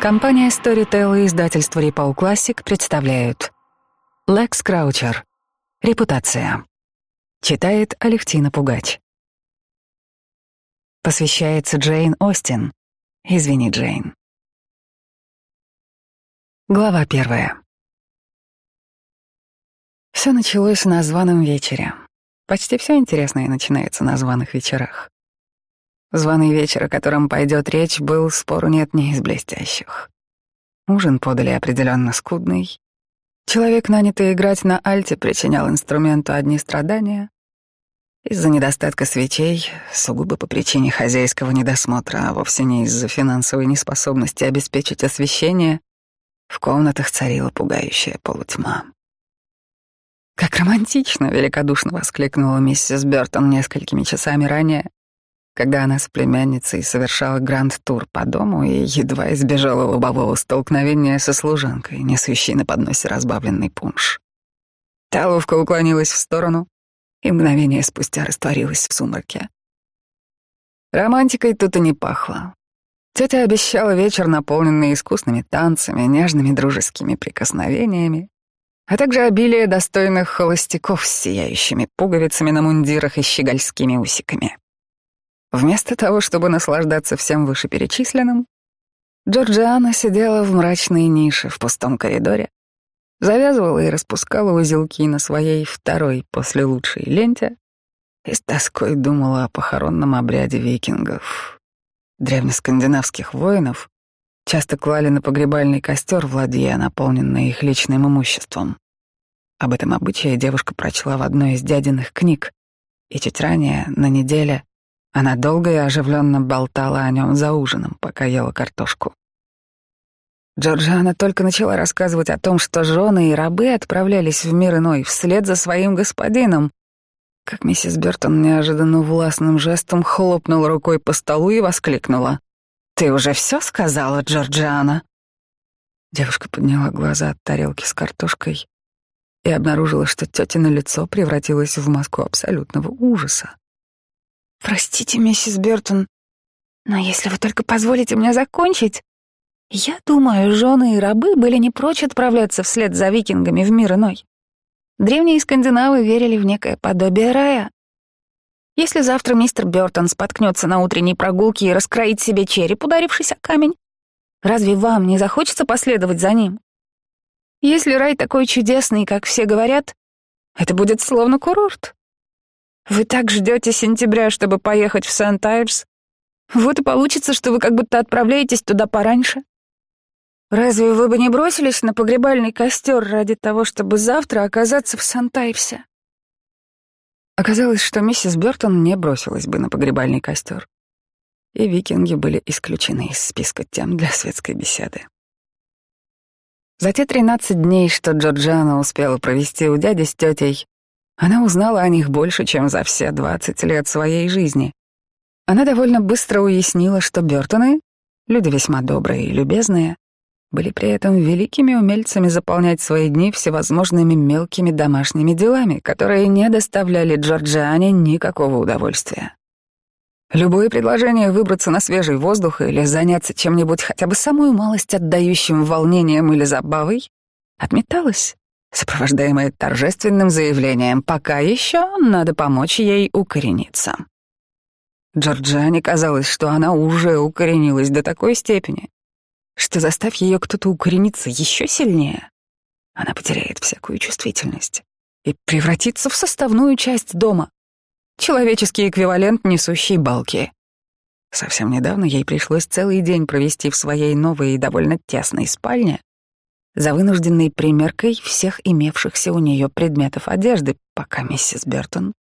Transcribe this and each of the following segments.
Компания Storytel и издательство Ripple Classic представляют Лекс Краучер. Репутация. Читает Алевтина Пугач. Посвящается Джейн Остин. Извини, Джейн. Глава первая. Все началось на званом вечере. Почти все интересное начинается на званых вечерах. Званый вечер, о котором пойдет речь, был, спору нет, не из блестящих. Ужин подали определенно скудный. Человек, нанятый играть на альте, причинял инструменту одни страдания. Из-за недостатка свечей, сугубо по причине хозяйского недосмотра, а вовсе не из-за финансовой неспособности обеспечить освещение, в комнатах царила пугающая полутьма. «Как романтично!» — великодушно воскликнула миссис Бёртон несколькими часами ранее, когда она с племянницей совершала гранд-тур по дому и едва избежала лобового столкновения со служанкой, несущей на подносе разбавленный пунш. Та ловко уклонилась в сторону и мгновение спустя растворилась в сумраке. Романтикой тут и не пахло. Тетя обещала вечер, наполненный искусными танцами, нежными дружескими прикосновениями, а также обилие достойных холостяков с сияющими пуговицами на мундирах и щегольскими усиками. Вместо того, чтобы наслаждаться всем вышеперечисленным, Джорджиана сидела в мрачной нише в пустом коридоре, завязывала и распускала узелки на своей второй после лучшей ленте и с тоской думала о похоронном обряде викингов. Древнескандинавских воинов часто клали на погребальный костер, владея наполненный их личным имуществом. Об этом обычае девушка прочла в одной из дядиных книг, и чуть ранее, на неделе, она долго и оживленно болтала о нем за ужином, пока ела картошку. Джорджиана только начала рассказывать о том, что жены и рабы отправлялись в мир иной вслед за своим господином, как миссис Бертон неожиданно властным жестом хлопнула рукой по столу и воскликнула. «Ты уже все сказала, Джорджиана?» Девушка подняла глаза от тарелки с картошкой и обнаружила, что тетино лицо превратилось в маску абсолютного ужаса. Простите, миссис Бертон, но если вы только позволите мне закончить, я думаю, жены и рабы были не прочь отправляться вслед за викингами в мир иной. Древние скандинавы верили в некое подобие рая. Если завтра мистер Бертон споткнется на утренней прогулке и раскроит себе череп, ударившись о камень, разве вам не захочется последовать за ним? Если рай такой чудесный, как все говорят, это будет словно курорт. Вы так ждете сентября, чтобы поехать в Сент-Айрс? Вот и получится, что вы как будто отправляетесь туда пораньше. Разве вы бы не бросились на погребальный костер ради того, чтобы завтра оказаться в Сантайвсе? Оказалось, что миссис Бёртон не бросилась бы на погребальный костер, и викинги были исключены из списка тем для светской беседы. За те тринадцать дней, что Джорджана успела провести у дяди с тетей, она узнала о них больше, чем за все двадцать лет своей жизни. Она довольно быстро уяснила, что Бёртоны, люди весьма добрые и любезные, были при этом великими умельцами заполнять свои дни всевозможными мелкими домашними делами, которые не доставляли Джорджиане никакого удовольствия. Любое предложение выбраться на свежий воздух или заняться чем-нибудь хотя бы самую малость отдающим волнением или забавой отметалось сопровождаемое торжественным заявлением «пока еще надо помочь ей укорениться». Джорджане казалось, что она уже укоренилась до такой степени, что заставь ее кто-то укорениться еще сильнее, она потеряет всякую чувствительность и превратится в составную часть дома, человеческий эквивалент несущей балки. Совсем недавно ей пришлось целый день провести в своей новой и довольно тесной спальне, за вынужденной примеркой всех имевшихся у нее предметов одежды, пока миссис Бертон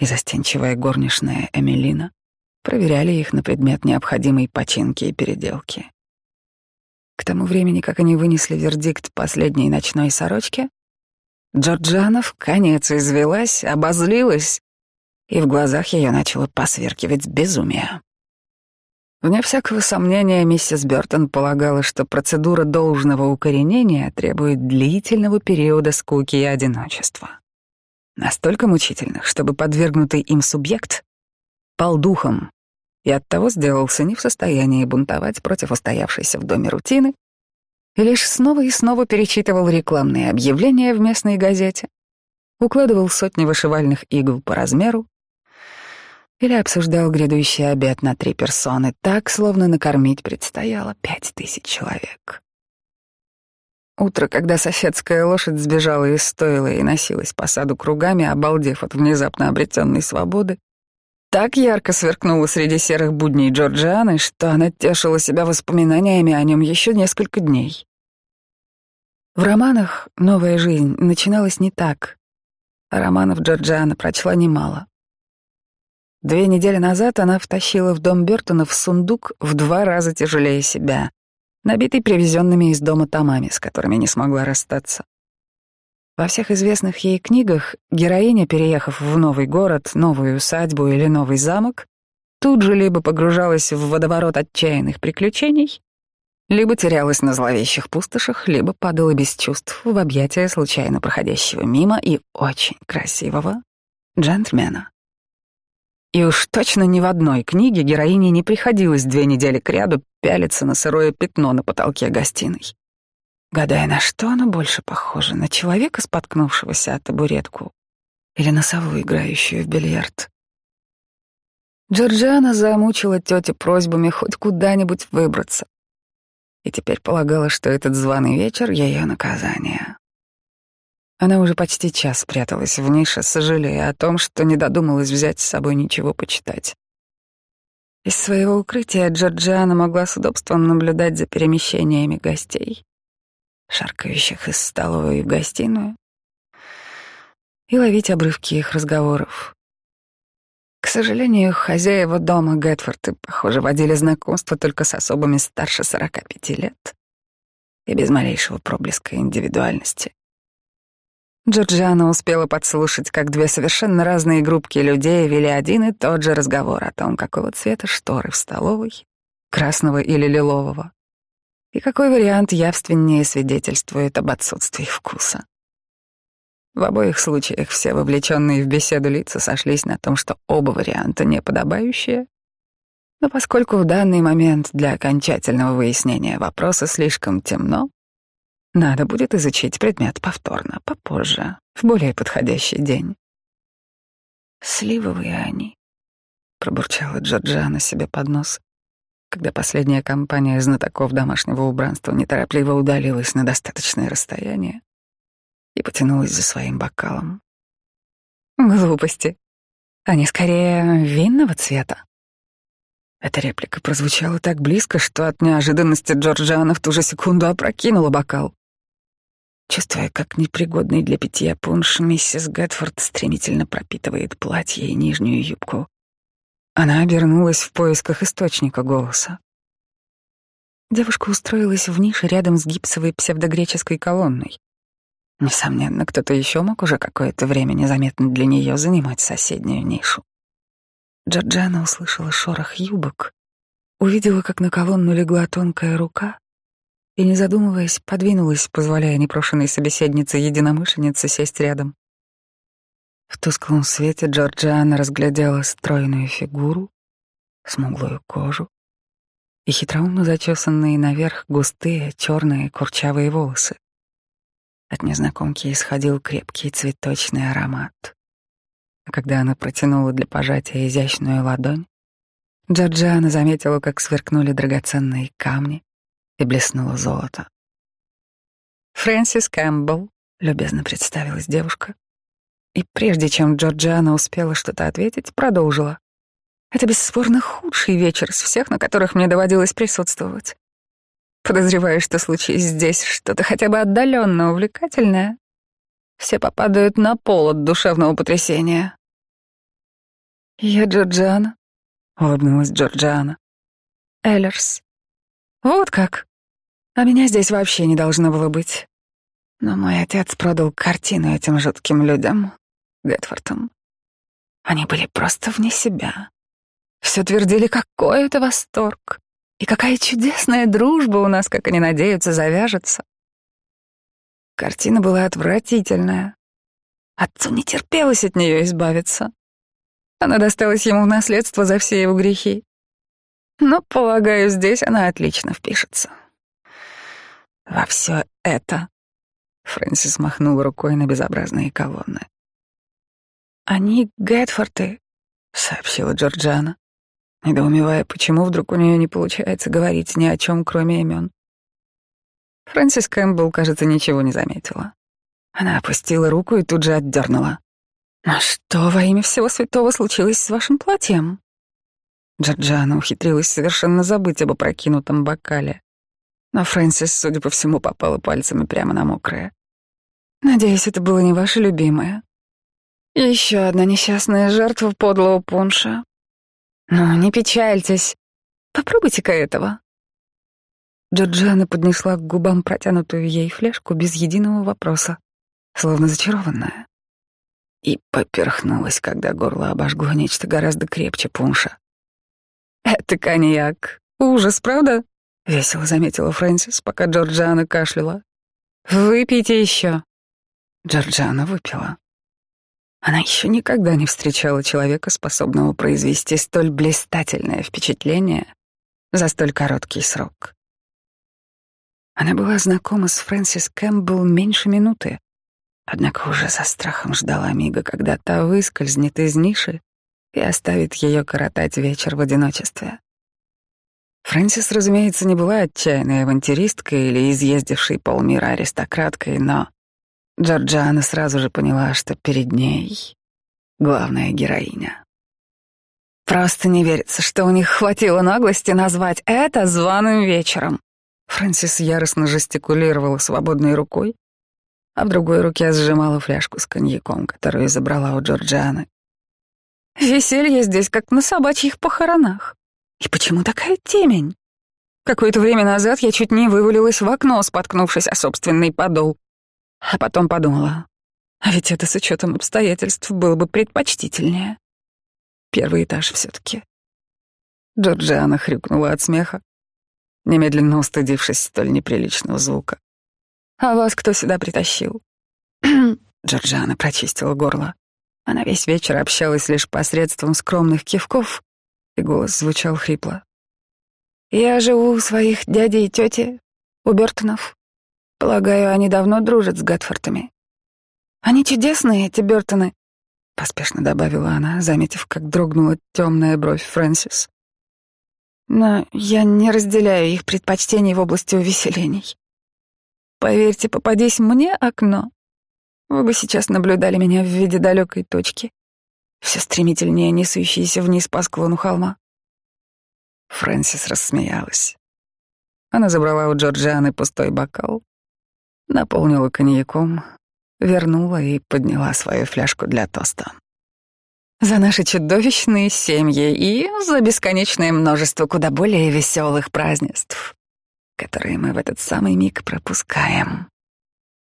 и застенчивая горничная Эмилина проверяли их на предмет необходимой починки и переделки. К тому времени, как они вынесли вердикт последней ночной сорочки, Джорджана в конец извелась, обозлилась, и в глазах ее начало посверкивать безумие. Вне всякого сомнения, миссис Бертон полагала, что процедура должного укоренения требует длительного периода скуки и одиночества. Настолько мучительных, чтобы подвергнутый им субъект пал духом и оттого сделался не в состоянии бунтовать против устоявшейся в доме рутины и лишь снова и снова перечитывал рекламные объявления в местной газете, укладывал сотни вышивальных игл по размеру или обсуждал грядущий обед на три персоны так, словно накормить предстояло пять тысяч человек. Утро, когда соседская лошадь сбежала из стойла и носилась по саду кругами, обалдев от внезапно обретенной свободы, так ярко сверкнуло среди серых будней Джорджианы, что она тешила себя воспоминаниями о нем еще несколько дней. В романах новая жизнь начиналась не так, а романов Джорджиана прочла немало. Две недели назад она втащила в дом Бёртонов сундук в два раза тяжелее себя, набитый привезенными из дома томами, с которыми не смогла расстаться. Во всех известных ей книгах героиня, переехав в новый город, новую усадьбу или новый замок, тут же либо погружалась в водоворот отчаянных приключений, либо терялась на зловещих пустошах, либо падала без чувств в объятия случайно проходящего мимо и очень красивого джентльмена. И уж точно ни в одной книге героине не приходилось две недели кряду пялиться на сырое пятно на потолке гостиной. Гадая, на что оно больше похоже, на человека, споткнувшегося о табуретку, или на сову, играющую в бильярд. Джорджиана замучила тетю просьбами хоть куда-нибудь выбраться. И теперь полагала, что этот званый вечер — ее наказание. Она уже почти час пряталась в нише, сожалея о том, что не додумалась взять с собой ничего почитать. Из своего укрытия Джорджиана могла с удобством наблюдать за перемещениями гостей, шаркающих из столовой в гостиную, и ловить обрывки их разговоров. К сожалению, хозяева дома Гэтфорды, похоже, водили знакомство только с особыми старше 45 лет и без малейшего проблеска индивидуальности. Джорджиана успела подслушать, как две совершенно разные группки людей вели один и тот же разговор о том, какого цвета шторы в столовой, красного или лилового, и какой вариант явственнее свидетельствует об отсутствии вкуса. В обоих случаях все вовлеченные в беседу лица сошлись на том, что оба варианта неподобающие, но поскольку в данный момент для окончательного выяснения вопроса слишком темно, надо будет изучить предмет повторно, попозже, в более подходящий день. «Сливовые они», — пробурчала Джорджана себе под нос, когда последняя компания знатоков домашнего убранства неторопливо удалилась на достаточное расстояние и потянулась за своим бокалом. «Глупости. Они скорее винного цвета». Эта реплика прозвучала так близко, что от неожиданности Джорджиана в ту же секунду опрокинула бокал. Чувствуя, как непригодный для питья пунш, миссис Гэтфорд стремительно пропитывает платье и нижнюю юбку. Она обернулась в поисках источника голоса. Девушка устроилась в нише рядом с гипсовой псевдогреческой колонной. Несомненно, кто-то еще мог уже какое-то время незаметно для нее занимать соседнюю нишу. Джорджана услышала шорох юбок, увидела, как на колонну легла тонкая рука, и, не задумываясь, подвинулась, позволяя непрошенной собеседнице-единомышленнице сесть рядом. В тусклом свете Джорджиана разглядела стройную фигуру, смуглую кожу и хитроумно зачесанные наверх густые черные курчавые волосы. От незнакомки исходил крепкий цветочный аромат. А когда она протянула для пожатия изящную ладонь, Джорджиана заметила, как сверкнули драгоценные камни, и блеснуло золото. «Фрэнсис Кэмпбелл», — любезно представилась девушка. И прежде чем Джорджиана успела что-то ответить, продолжила. «Это бесспорно худший вечер из всех, на которых мне доводилось присутствовать. Подозреваю, что случись здесь что-то хотя бы отдаленно увлекательное, все попадают на пол от душевного потрясения». «Я Джорджиана», — улыбнулась Джорджиана. «Эллерс». «Вот как», а меня здесь вообще не должно было быть. Но мой отец продал картину этим жутким людям, Гэтфортом. Они были просто вне себя. Все твердили, какой это восторг. И какая чудесная дружба у нас, как они надеются, завяжется. Картина была отвратительная. Отцу не терпелось от нее избавиться. Она досталась ему в наследство за все его грехи. Но, полагаю, здесь она отлично впишется. Во все это Фрэнсис махнула рукой на безобразные колонны. «Они Гэтфорты», — сообщила Джорджана, недоумевая, почему вдруг у нее не получается говорить ни о чем, кроме имен. Фрэнсис Кэмпбелл, кажется, ничего не заметила. Она опустила руку и тут же отдернула. «А что во имя всего святого случилось с вашим платьем?» Джорджана ухитрилась совершенно забыть об опрокинутом бокале. Но Фрэнсис, судя по всему, попала пальцами прямо на мокрое. «Надеюсь, это было не ваше любимое. Еще одна несчастная жертва подлого пунша. Ну, не печальтесь. Попробуйте-ка этого». Джорджана поднесла к губам протянутую ей фляжку без единого вопроса, словно зачарованная. И поперхнулась, когда горло обожгло нечто гораздо крепче пунша. «Это коньяк. Ужас, правда?» — весело заметила Фрэнсис, пока Джорджиана кашляла. «Выпейте еще». Джорджиана выпила. Она еще никогда не встречала человека, способного произвести столь блистательное впечатление за столь короткий срок. Она была знакома с Фрэнсис Кэмпбелл меньше минуты, однако уже со страхом ждала мига, когда та выскользнет из ниши и оставит ее коротать вечер в одиночестве. Фрэнсис, разумеется, не была отчаянной авантюристкой или изъездившей полмира аристократкой, но Джорджиана сразу же поняла, что перед ней главная героиня. Просто не верится, что у них хватило наглости назвать это званым вечером. Фрэнсис яростно жестикулировала свободной рукой, а в другой руке сжимала фляжку с коньяком, которую забрала у Джорджианы. Веселье здесь как на собачьих похоронах. И почему такая темень? Какое-то время назад я чуть не вывалилась в окно, споткнувшись о собственный подол. А потом подумала, а ведь это с учетом обстоятельств было бы предпочтительнее. Первый этаж все-таки. Джорджиана хрюкнула от смеха, немедленно устыдившись столь неприличного звука. «А вас кто сюда притащил?» Джорджиана прочистила горло. Она весь вечер общалась лишь посредством скромных кивков, и голос звучал хрипло. «Я живу у своих дядей и тети, у Бертонов. Полагаю, они давно дружат с Гатфортами. Они чудесные, эти Бертоны», — поспешно добавила она, заметив, как дрогнула темная бровь Фрэнсис. «Но я не разделяю их предпочтений в области увеселений. Поверьте, попадись мне окно, вы бы сейчас наблюдали меня в виде далекой точки, все стремительнее несущейся вниз по склону холма. Фрэнсис рассмеялась. Она забрала у Джорджианы пустой бокал, наполнила коньяком, вернула и подняла свою фляжку для тоста. За наши чудовищные семьи и за бесконечное множество куда более веселых празднеств, которые мы в этот самый миг пропускаем.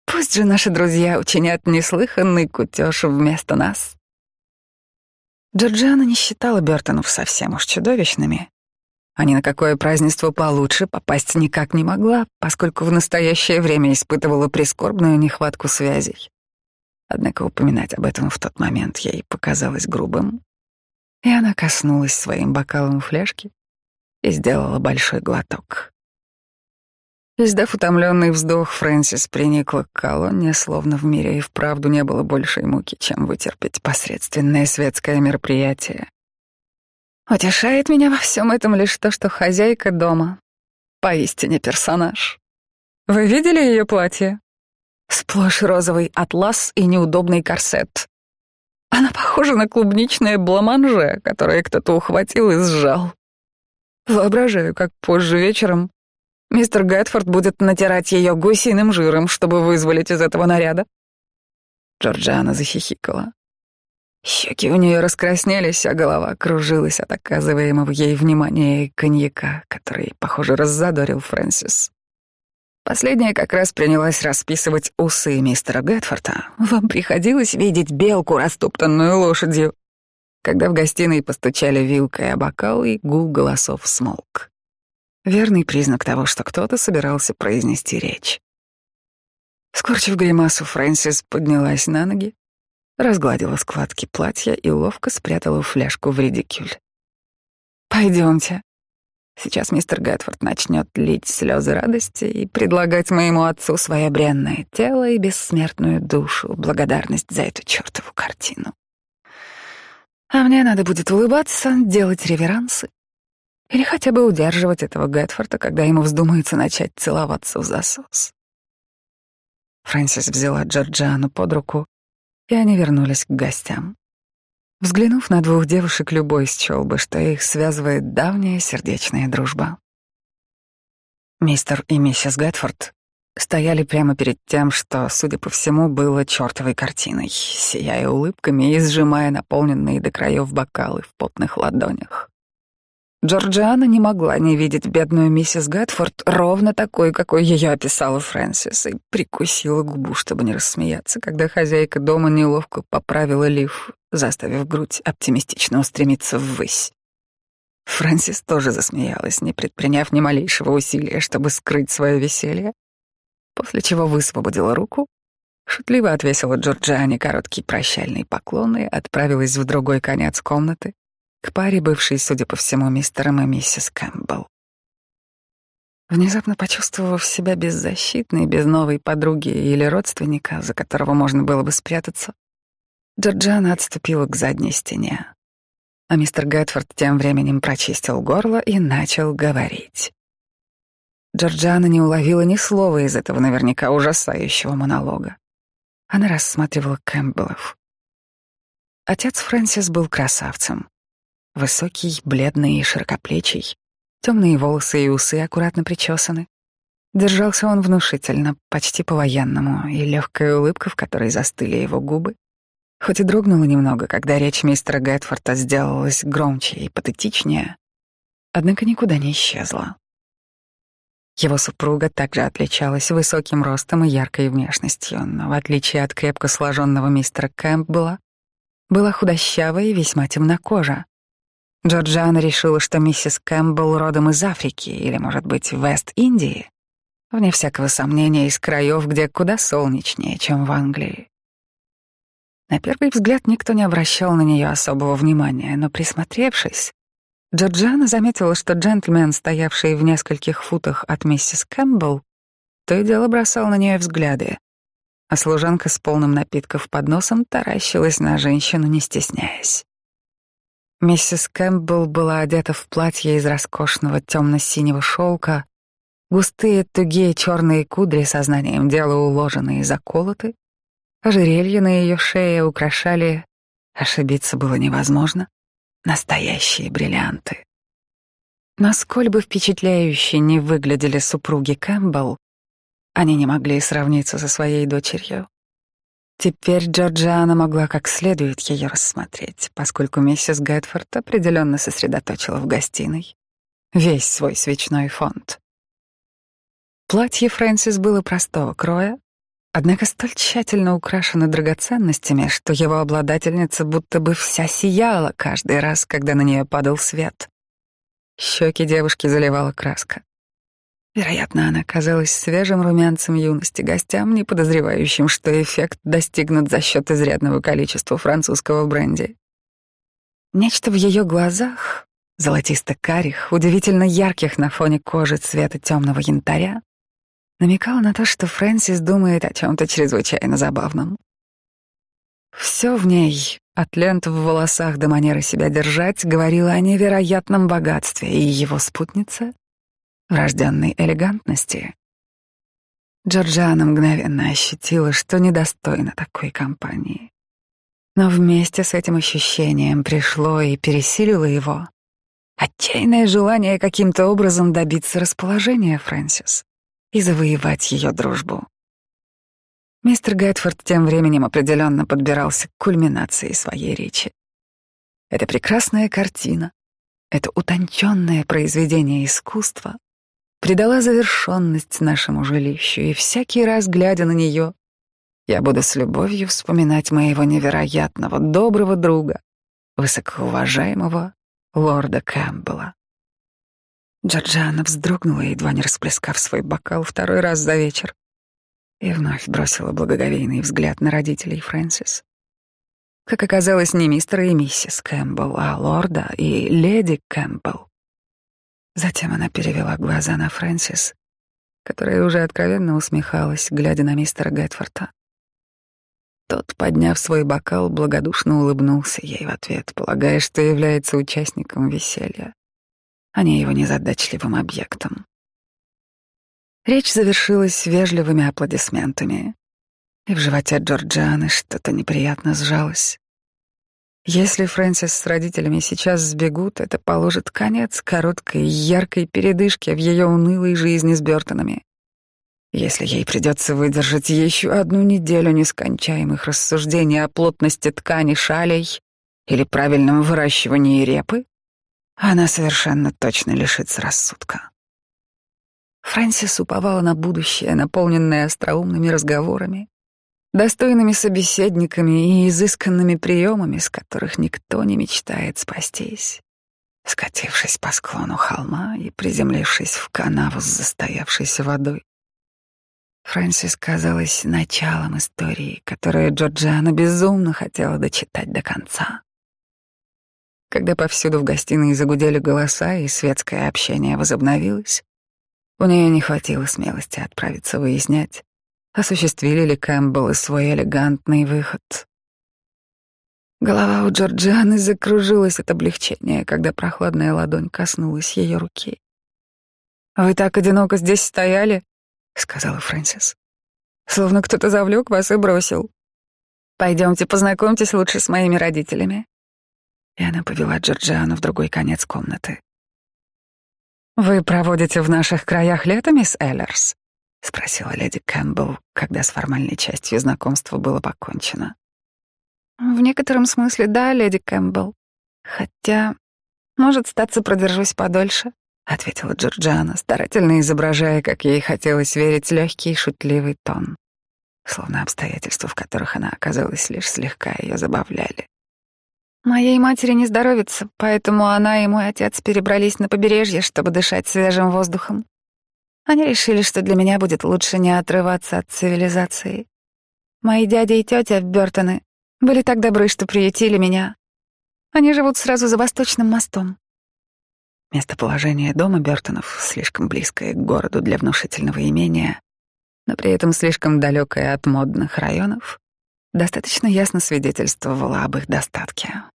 Пусть же наши друзья учинят неслыханный кутеж вместо нас. Джорджиана не считала Бертонов совсем уж чудовищными. А на какое празднество получше попасть никак не могла, поскольку в настоящее время испытывала прискорбную нехватку связей. Однако упоминать об этом в тот момент ей показалось грубым, и она коснулась своим бокалом фляжки и сделала большой глоток. Издав утомленный вздох, Фрэнсис приникла к колонне, словно в мире и вправду не было большей муки, чем вытерпеть посредственное светское мероприятие. Утешает меня во всем этом лишь то, что хозяйка дома поистине персонаж. Вы видели ее платье? Сплошь розовый атлас и неудобный корсет. Она похожа на клубничное бламанже, которое кто-то ухватил и сжал. Воображаю, как позже вечером Мистер Гэтфорд будет натирать ее гусиным жиром, чтобы вызволить из этого наряда. Джорджиана захихикала. Щеки у нее раскраснелись, а голова кружилась от оказываемого ей внимания и коньяка, который, похоже, раззадорил Фрэнсис. Последняя как раз принялась расписывать усы мистера Гэтфорда. Вам приходилось видеть белку, растоптанную лошадью? Когда в гостиной постучали вилкой о бокал, и гул голосов смолк. Верный признак того, что кто-то собирался произнести речь. Скорчив гримасу, Фрэнсис поднялась на ноги, разгладила складки платья и ловко спрятала фляжку в редикюль. Пойдемте. Сейчас мистер Гэтфорд начнет лить слезы радости и предлагать моему отцу свое бренное тело и бессмертную душу, благодарность за эту чертову картину. А мне надо будет улыбаться, делать реверансы или хотя бы удерживать этого Гэтфорда, когда ему вздумается начать целоваться в засос. Фрэнсис взяла Джорджиану под руку, и они вернулись к гостям. Взглянув на двух девушек, любой счел бы, что их связывает давняя сердечная дружба. Мистер и миссис Гэтфорд стояли прямо перед тем, что, судя по всему, было чертовой картиной, сияя улыбками и сжимая наполненные до краев бокалы в потных ладонях. Джорджиана не могла не видеть бедную миссис Гэтфорд ровно такой, какой ее описала Фрэнсис, и прикусила губу, чтобы не рассмеяться, когда хозяйка дома неловко поправила лиф, заставив грудь оптимистично устремиться ввысь. Фрэнсис тоже засмеялась, не предприняв ни малейшего усилия, чтобы скрыть свое веселье, после чего высвободила руку, шутливо отвесила Джорджиане короткий прощальный поклон и отправилась в другой конец комнаты, к паре, бывшей, судя по всему, мистером и миссис Кэмпбелл. Внезапно почувствовав себя беззащитной, без новой подруги или родственника, за которого можно было бы спрятаться, Джорджана отступила к задней стене. А мистер Гэтфорд тем временем прочистил горло и начал говорить. Джорджана не уловила ни слова из этого наверняка ужасающего монолога. Она рассматривала Кэмпбеллов. Отец Фрэнсис был красавцем. Высокий, бледный и широкоплечий. Темные волосы и усы аккуратно причесаны. Держался он внушительно, почти по-военному, и легкая улыбка, в которой застыли его губы, хоть и дрогнула немного, когда речь мистера Гэтфорта сделалась громче и патетичнее, однако никуда не исчезла. Его супруга также отличалась высоким ростом и яркой внешностью, но в отличие от крепко сложенного мистера Кэмпбелла, была худощавая и весьма темнокожа. Джорджиана решила, что миссис Кэмпбелл родом из Африки или, может быть, Вест-Индии. Вне всякого сомнения, из краев, где куда солнечнее, чем в Англии. На первый взгляд никто не обращал на нее особого внимания, но присмотревшись, Джорджиана заметила, что джентльмен, стоявший в нескольких футах от миссис Кэмпбелл, то и дело бросал на нее взгляды, а служанка с полным напитков под носом таращилась на женщину, не стесняясь. Миссис Кэмпбелл была одета в платье из роскошного темно-синего шелка, густые тугие черные кудри сознанием дела уложены и заколоты, ожерелья на ее шее украшали, ошибиться было невозможно, настоящие бриллианты. Насколько бы впечатляюще не выглядели супруги Кэмпбелл, они не могли сравниться со своей дочерью. Теперь Джорджиана могла как следует ее рассмотреть, поскольку миссис Гэтфорд определенно сосредоточила в гостиной весь свой свечной фонд. Платье Фрэнсис было простого кроя, однако столь тщательно украшено драгоценностями, что его обладательница будто бы вся сияла каждый раз, когда на нее падал свет. Щеки девушки заливала краска. Вероятно, она казалась свежим румянцем юности гостям, не подозревающим, что эффект достигнут за счет изрядного количества французского бренди. Нечто в ее глазах, золотисто-карих, удивительно ярких на фоне кожи цвета темного янтаря, намекало на то, что Фрэнсис думает о чем-то чрезвычайно забавном. Все в ней, от лент в волосах до манеры себя держать, говорило о невероятном богатстве, и его спутница врожденной элегантности. Джорджиана мгновенно ощутила, что недостойна такой компании. Но вместе с этим ощущением пришло и пересилило его отчаянное желание каким-то образом добиться расположения Фрэнсис и завоевать ее дружбу. Мистер Гэтфорд тем временем определенно подбирался к кульминации своей речи. Это прекрасная картина, это утонченное произведение искусства придала завершенность нашему жилищу, и всякий раз, глядя на нее, я буду с любовью вспоминать моего невероятного доброго друга, высокоуважаемого лорда Кэмпбелла. Джорджиана вздрогнула, едва не расплескав свой бокал второй раз за вечер, и вновь бросила благоговейный взгляд на родителей Фрэнсис. Как оказалось, не мистера и миссис Кэмпбелл, а лорда и леди Кэмпбелл. Затем она перевела глаза на Фрэнсис, которая уже откровенно усмехалась, глядя на мистера Гэтфорта. Тот, подняв свой бокал, благодушно улыбнулся ей в ответ, полагая, что является участником веселья, а не его незадачливым объектом. Речь завершилась вежливыми аплодисментами, и в животе Джорджианы что-то неприятно сжалось. Если Фрэнсис с родителями сейчас сбегут, это положит конец короткой, яркой передышке в ее унылой жизни с Бёртонами. Если ей придется выдержать еще одну неделю нескончаемых рассуждений о плотности ткани шалей или правильном выращивании репы, она совершенно точно лишится рассудка. Фрэнсис уповала на будущее, наполненное остроумными разговорами, достойными собеседниками и изысканными приемами, с которых никто не мечтает спастись. Скатившись по склону холма и приземлившись в канаву с застоявшейся водой, Фрэнсис казалась началом истории, которую Джорджиана безумно хотела дочитать до конца. Когда повсюду в гостиной загудели голоса и светское общение возобновилось, у нее не хватило смелости отправиться выяснять, осуществили ли Кэмпбеллы свой элегантный выход. Голова у Джорджианы закружилась от облегчения, когда прохладная ладонь коснулась ее руки. «Вы так одиноко здесь стояли?» — сказала Фрэнсис. «Словно кто-то завлек вас и бросил. Пойдемте, познакомьтесь лучше с моими родителями». И она повела Джорджиану в другой конец комнаты. «Вы проводите в наших краях лето, мисс Эллерс?» — спросила леди Кэмпбелл, когда с формальной частью знакомства было покончено. «В некотором смысле да, леди Кэмпбелл. Хотя, может, статься продержусь подольше», — ответила Джорджиана, старательно изображая, как ей хотелось верить, легкий шутливый тон, словно обстоятельства, в которых она оказалась, лишь слегка ее забавляли. Моей матери не здоровится, поэтому она и мой отец перебрались на побережье, чтобы дышать свежим воздухом. Они решили, что для меня будет лучше не отрываться от цивилизации. Мои дядя и тетя Бёртоны были так добры, что приютили меня. Они живут сразу за Восточным мостом. Местоположение дома Бёртонов слишком близкое к городу для внушительного имения, но при этом слишком далекое от модных районов, достаточно ясно свидетельствовало об их достатке,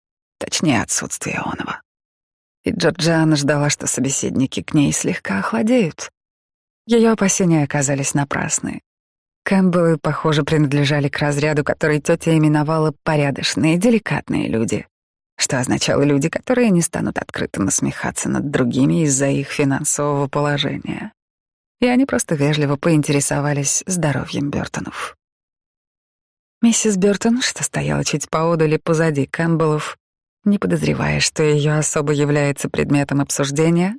точнее отсутствии оного. И Джорджиана ждала, что собеседники к ней слегка охладеют. Ее опасения оказались напрасны. Кэмпбеллы, похоже, принадлежали к разряду, который тетя именовала «порядочные, деликатные люди», что означало люди, которые не станут открыто насмехаться над другими из-за их финансового положения. И они просто вежливо поинтересовались здоровьем Бёртонов. Миссис Бёртон, что стояла чуть поодаль и позади Кэмпбеллов, не подозревая, что ее особо является предметом обсуждения,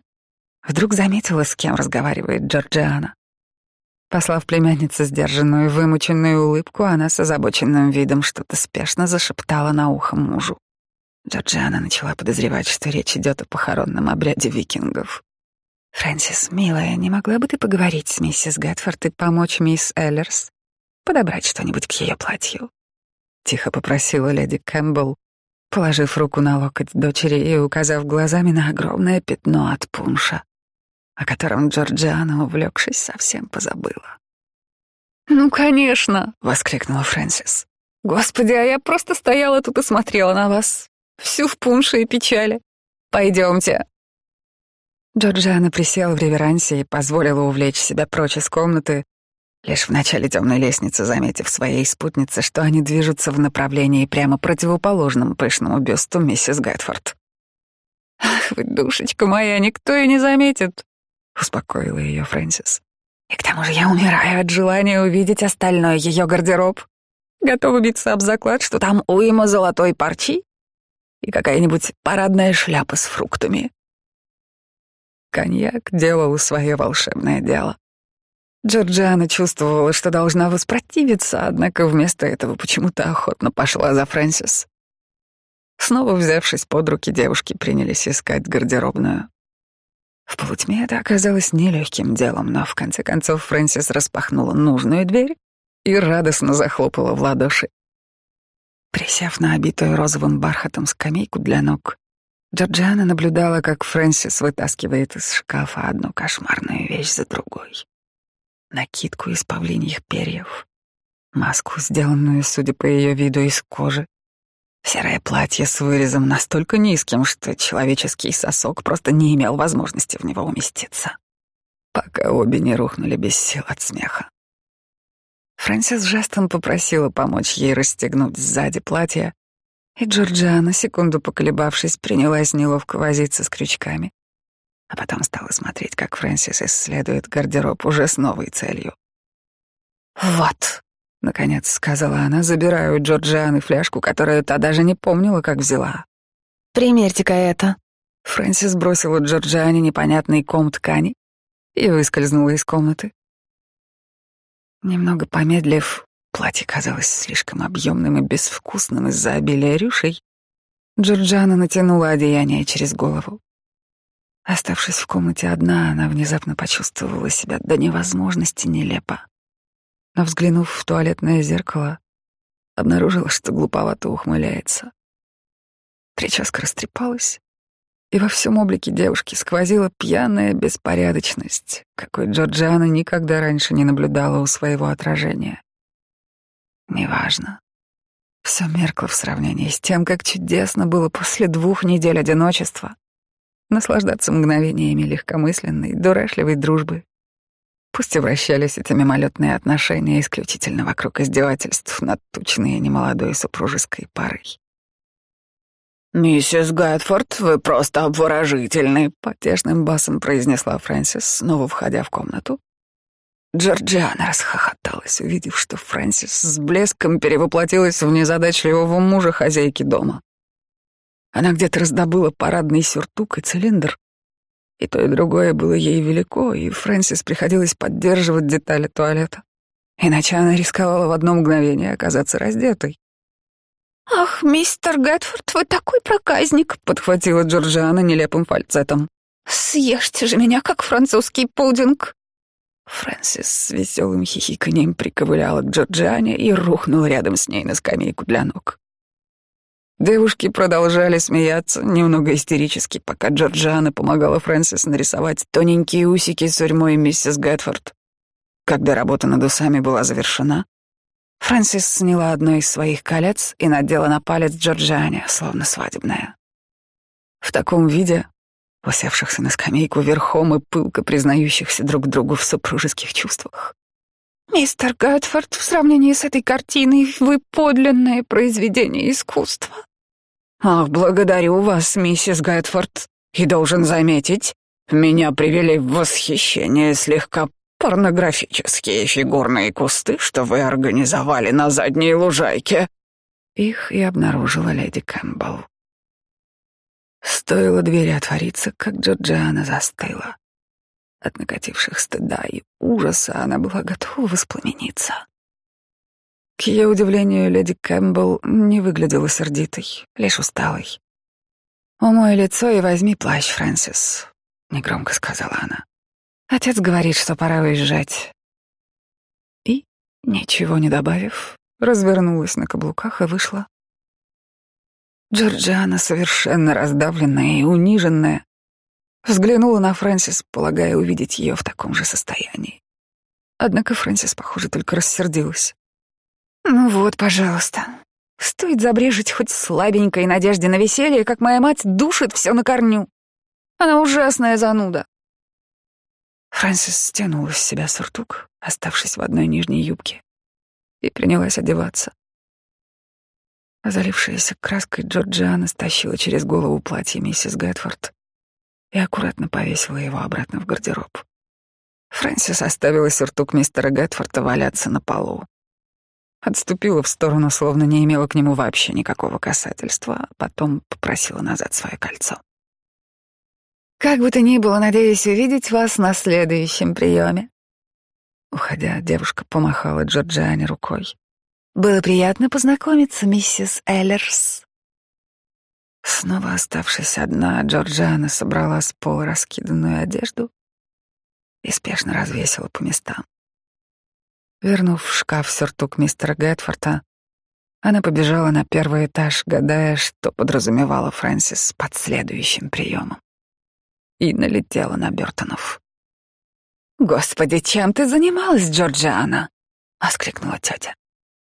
вдруг заметила, с кем разговаривает Джорджиана. Послав племяннице сдержанную, вымученную улыбку, она с озабоченным видом что-то спешно зашептала на ухо мужу. Джорджиана начала подозревать, что речь идет о похоронном обряде викингов. «Фрэнсис, милая, не могла бы ты поговорить с миссис Гэтфорд и помочь мисс Эллерс подобрать что-нибудь к ее платью. Тихо попросила леди Кэмпбелл, положив руку на локоть дочери и указав глазами на огромное пятно от пунша, о котором Джорджиана, увлекшись, совсем позабыла. «Ну, конечно!» — воскликнула Фрэнсис. «Господи, а я просто стояла тут и смотрела на вас. Всю в пунше и печали. Пойдемте». Джорджиана присела в реверансе и позволила увлечь себя прочь из комнаты, лишь в начале темной лестницы заметив своей спутнице, что они движутся в направлении прямо противоположном пышному бюсту миссис Гэтфорд. «Ах вы, душечка моя, никто и не заметит», — успокоила ее Фрэнсис. «И к тому же я умираю от желания увидеть остальной ее гардероб. Готова биться об заклад, что там уйма золотой парчи и какая-нибудь парадная шляпа с фруктами». Коньяк делал свое волшебное дело. Джорджиана чувствовала, что должна воспротивиться, однако вместо этого почему-то охотно пошла за Фрэнсис. Снова взявшись под руки, девушки принялись искать гардеробную. В полутьме это оказалось нелегким делом, но в конце концов Фрэнсис распахнула нужную дверь и радостно захлопала в ладоши. Присев на обитую розовым бархатом скамейку для ног, Джорджиана наблюдала, как Фрэнсис вытаскивает из шкафа одну кошмарную вещь за другой. Накидку из павлиньих перьев, маску, сделанную, судя по ее виду, из кожи, серое платье с вырезом настолько низким, что человеческий сосок просто не имел возможности в него уместиться, пока обе не рухнули без сил от смеха. Фрэнсис жестом попросила помочь ей расстегнуть сзади платье, и Джорджиана, секунду поколебавшись, принялась неловко возиться с крючками, а потом стала смотреть, как Фрэнсис исследует гардероб уже с новой целью. «Вот», — наконец сказала она, забирая у Джорджианы фляжку, которую та даже не помнила, как взяла. «Примерьте-ка это». Фрэнсис бросила Джорджиане непонятный ком ткани и выскользнула из комнаты. Немного помедлив, платье казалось слишком объемным и безвкусным из-за обилия рюшей. Джорджана натянула одеяние через голову. Оставшись в комнате одна, она внезапно почувствовала себя до невозможности нелепо. Но взглянув в туалетное зеркало, обнаружила, что глуповато ухмыляется. Прическа растрепалась, и во всем облике девушки сквозила пьяная беспорядочность, какой Джорджиана никогда раньше не наблюдала у своего отражения. Неважно. Все меркло в сравнении с тем, как чудесно было после двух недель одиночества наслаждаться мгновениями легкомысленной, дурашливой дружбы. Пусть вращались эти мимолетные отношения исключительно вокруг издевательств над тучной и немолодой супружеской парой. «Миссис Гэтфорд, вы просто обворожительны», — потешным басом произнесла Фрэнсис, снова входя в комнату. Джорджиана расхохоталась, увидев, что Фрэнсис с блеском перевоплотилась в незадачливого мужа хозяйки дома. Она где-то раздобыла парадный сюртук и цилиндр, и то и другое было ей велико, и Фрэнсис приходилось поддерживать детали туалета. Иначе она рисковала в одно мгновение оказаться раздетой. «Ах, мистер Гэтфорд, вы такой проказник!» — подхватила Джорджиана нелепым фальцетом. «Съешьте же меня, как французский пудинг!» Фрэнсис с веселым хихиканием приковыляла к Джорджиане и рухнула рядом с ней на скамейку для ног. Девушки продолжали смеяться, немного истерически, пока Джорджиана помогала Фрэнсис нарисовать тоненькие усики сурьмой миссис Гэтфорд. Когда работа над усами была завершена, Фрэнсис сняла одно из своих колец и надела на палец Джорджиане, словно свадебное. В таком виде, усевшихся на скамейку верхом и пылко признающихся друг другу в супружеских чувствах. «Мистер Гэтфорд, в сравнении с этой картиной вы подлинное произведение искусства». «Ах, благодарю вас, миссис Гэтфорд, и должен заметить, меня привели в восхищение слегка порнографические фигурные кусты, что вы организовали на задней лужайке». Их и обнаружила леди Кэмпбелл. Стоило двери отвориться, как Джорджиана застыла. От накативших стыда и ужаса она была готова воспламениться. К ее удивлению, леди Кэмпбелл не выглядела сердитой, лишь усталой. «Умой лицо и возьми плащ, Фрэнсис», — негромко сказала она. Отец говорит, что пора уезжать. И, ничего не добавив, развернулась на каблуках и вышла. Джорджиана, совершенно раздавленная и униженная, взглянула на Фрэнсис, полагая увидеть ее в таком же состоянии. Однако Фрэнсис, похоже, только рассердилась. «Ну вот, пожалуйста. Стоит забрежить хоть слабенькой надежде на веселье, как моя мать душит все на корню. Она ужасная зануда. Фрэнсис стянула с себя сюртук, оставшись в одной нижней юбке, и принялась одеваться. Залившаяся краской Джорджиана стащила через голову платье миссис Гэтфорд и аккуратно повесила его обратно в гардероб. Фрэнсис оставила сюртук мистера Гэтфорда валяться на полу. Отступила в сторону, словно не имела к нему вообще никакого касательства, а потом попросила назад свое кольцо. Как бы то ни было, надеюсь увидеть вас на следующем приеме. Уходя, девушка помахала Джорджиане рукой. Было приятно познакомиться, миссис Эллерс. Снова оставшись одна, Джорджиана собрала с пола раскиданную одежду и спешно развесила по местам. Вернув в шкаф сюртук мистера Гэтфорта, Она побежала на первый этаж, гадая, что подразумевала Фрэнсис под следующим приемом. И налетела на Бертонов. «Господи, чем ты занималась, Джорджиана?» — воскликнула тетя.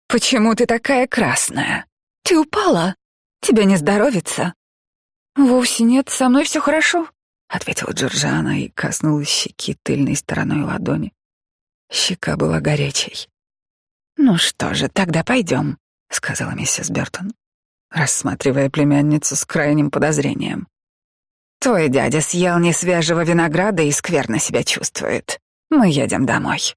«Почему ты такая красная? Ты упала? Тебе не здоровится?» «Вовсе нет, со мной все хорошо», — ответила Джорджиана и коснулась щеки тыльной стороной ладони. Щека была горячей. «Ну что же, тогда пойдем», — сказала миссис Бертон, рассматривая племянницу с крайним подозрением. «Твой дядя съел несвежего винограда и скверно себя чувствует. Мы едем домой».